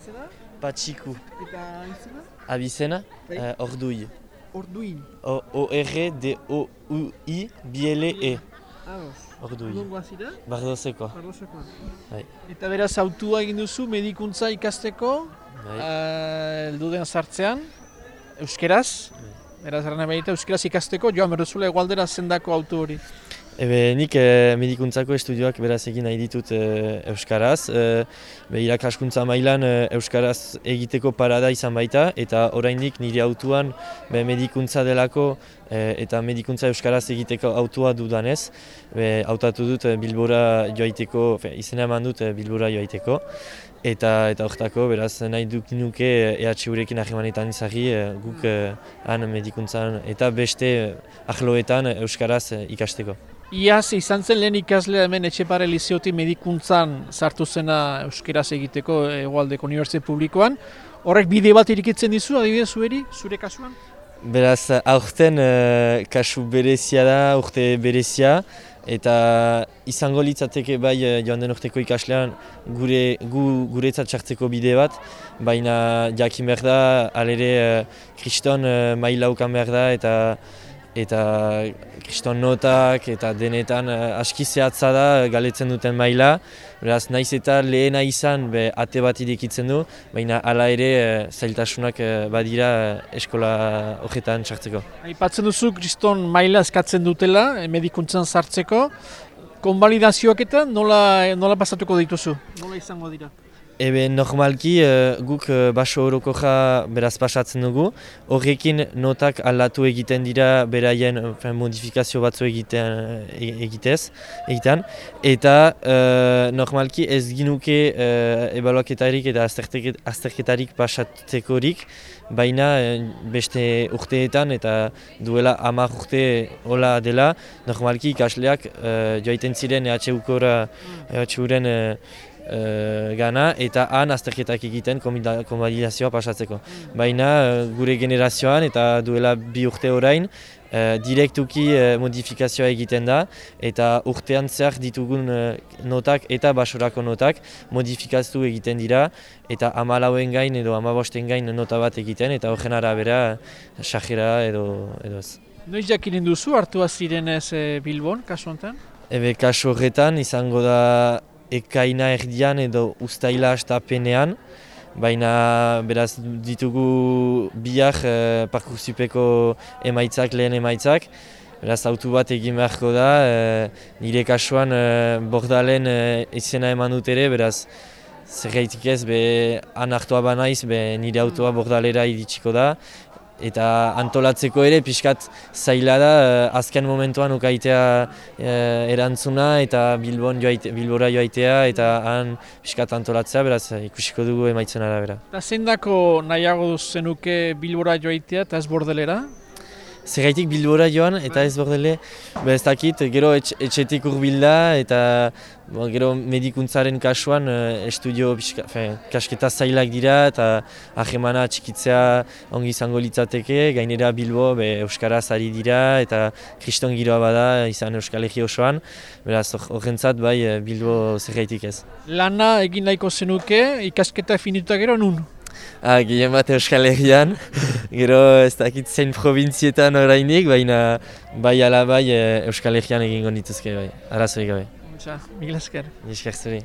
izena? Patxiku. Eta izena? Abizena, Bai. uh, ordui. Orduin. O-R-D-O-U-I, B-L-E. Ados. Ordui. Nongo azira? Bardozeko. Barrosekoa. Bai. Eta beraz autua egin duzu medikuntza ikasteko, Bai. eh, heldu den sartzean, euskeraz. Beraz, erran behita, euskeraz ikasteko, joan berduzula egualdera zendako auto hori. Ebe, nik eh, medikuntzako estudioak beraz egin nahi ditut eh, Euskaraz. Eh, be, irakaskuntza mailan eh, Euskaraz egiteko parada izan baita, eta oraindik nire autuan be, medikuntza delako eh, eta medikuntza Euskaraz egiteko autua dudanez. Be, hautatu dut Bilbora joaiteko, fe, izena eman dut eh, Bilbora joaiteko. Eta eta hortako, beraz, nahi duk nuke eh, EHUrekin ahemanetan izagi eh, guk han medikuntzan eta beste ahloetan Euskaraz ikasteko. Iaz izan zen lehen ikaslea hemen Etxepare Lizeoti medikuntzan sartu zena euskeraz egiteko egualdeko unibertsitate publikoan. Horrek bide bat irikitzen dizu, adibidez zueri, zure kasuan? Beraz, aurten eh, kasu berezia da, urte berezia, eta izango litzateke bai eh, joan den urteko ikaslean gure, gu, guretzat txartzeko bide bat, baina jakin behar da, alere eh, kriston uh, maila ukan behar da, eta eta kriston notak eta denetan uh, aski zehatza da galetzen duten maila. Beraz, naiz eta lehena izan be, ate bat irekitzen du, baina hala ere eh, zailtasunak eh, badira eh, eskola horretan txartzeko. Aipatzen duzu kriston maila eskatzen dutela eh, medikuntzan sartzeko. Konbalidazioak eta nola, nola pasatuko dituzu? Nola izango dira? Ebe normalki eh, guk eh, baso orokoja beraz pasatzen dugu, horrekin notak aldatu egiten dira beraien enfin, modifikazio batzu egiten, e- egitez, egiten. Eta eh, normalki ez ginuke uh, ebaluaketarik eta azterteke- azterketarik pasatzekorik, baina eh, beste urteetan eta duela hamar urte hola dela, normalki ikasleak uh, joaiten ziren EHU-kora, EHU-ren uh, gana eta han azterketak egiten konbalidazioa pasatzeko. Baina eh, gure generazioan eta duela bi urte orain uh, direktuki eh, modifikazioa egiten da eta urtean zehar ditugun eh, notak eta basorako notak modifikaztu egiten dira eta amalauen gain edo amabosten gain nota bat egiten eta horren arabera sajera edo, edo ez. Noiz jakinen duzu hartua zirenez e, Bilbon, kasu honetan? Ebe kasu horretan izango da ekaina erdian edo ustaila astapenean, baina beraz ditugu biak e, parkursipeko emaitzak, lehen emaitzak, beraz autu bat egin beharko da, e, nire kasuan e, bordalen e, izena eman dut ere, beraz zergaitik ez, be han hartua banaiz, be nire autoa bordalera iritsiko da, eta antolatzeko ere pixkat zaila da eh, azken momentuan ukaitea eh, erantzuna eta Bilbon joaite, Bilbora joaitea eta han pixkat antolatzea, beraz ikusiko dugu emaitzen arabera. Eta zendako nahiago zenuke Bilbora joaitea eta ez bordelera? Zergaitik Bilbora joan eta ez bordele, be ez dakit, gero etx, etxetik urbilda eta bo, gero medikuntzaren kasuan eh, estudio pixka, fe, kasketa zailak dira eta ahemana txikitzea ongi izango litzateke, gainera Bilbo be, Euskaraz ari dira eta kriston giroa bada izan Euskal Herri osoan, beraz hor- horrentzat bai eh, Bilbo zergaitik ez. Lana egin nahiko zenuke, ikasketa finituta gero nun? Ah, gehien bat Euskal Herrian, gero ez dakit zein provintzietan orainik, baina bai ala bai eh, Euskal Herrian egingo nituzke bai, arazoik gabe. Mila esker. Esker zuri.